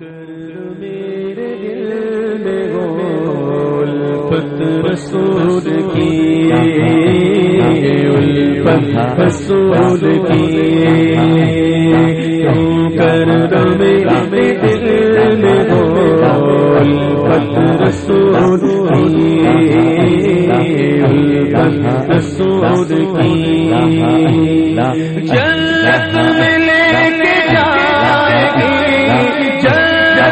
میرے دل میں گول رسول کی۔ الفت رسول کی۔ کر میرے دل میں گول رسول کی۔ الفت رسول کی۔ جنت میں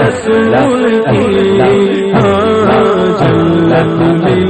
رسول کی جنت ملے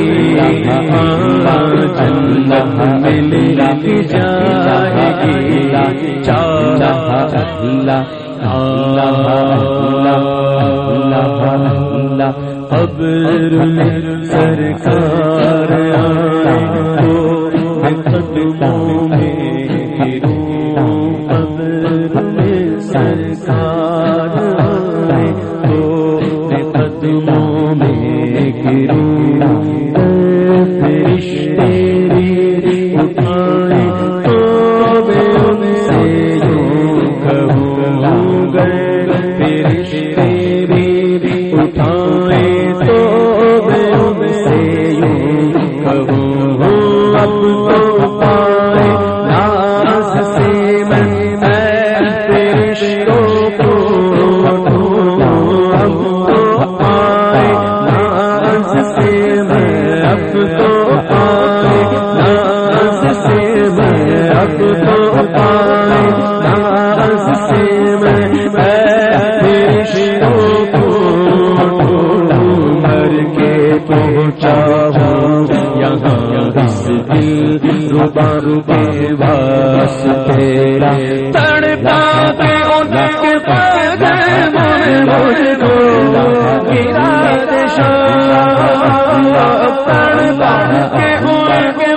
قبر میں سرکار آئے قدموں میں قبر میں سرکار میں اب پائے ناز سے میں فرشتوں کو مر کے پہنچا ہوں یہاں اس دل ربا کے واسطے تڑپا ان کے مجھ کو گرا دشا تڑپا کے ان کے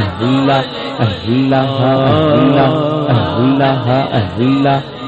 اللہ اللہ اللہ اللہ اللہ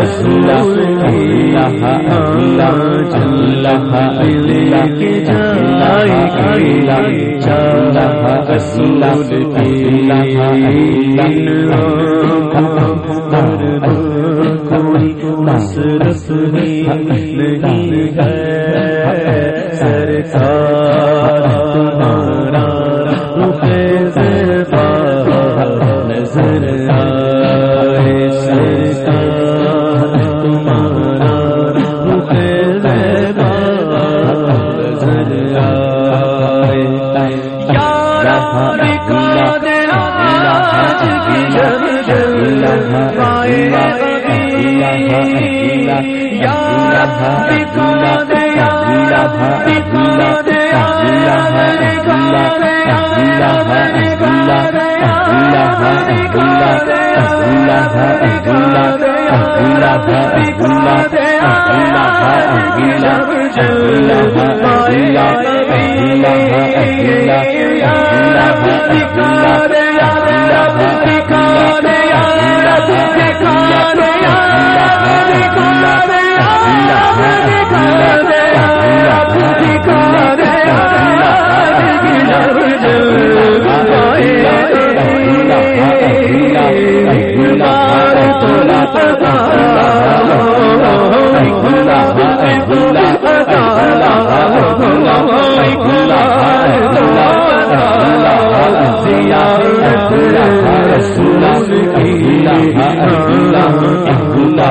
اللہ اللہ اللہ اللہ اللہ کے جائے اللہ اللہ اللہ اللہ اللہ کوئی مسرت نہیں ہے یا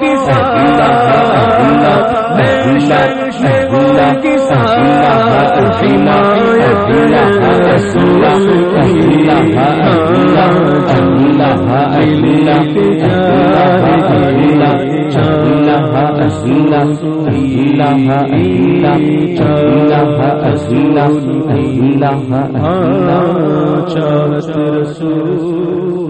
کا دیا رسول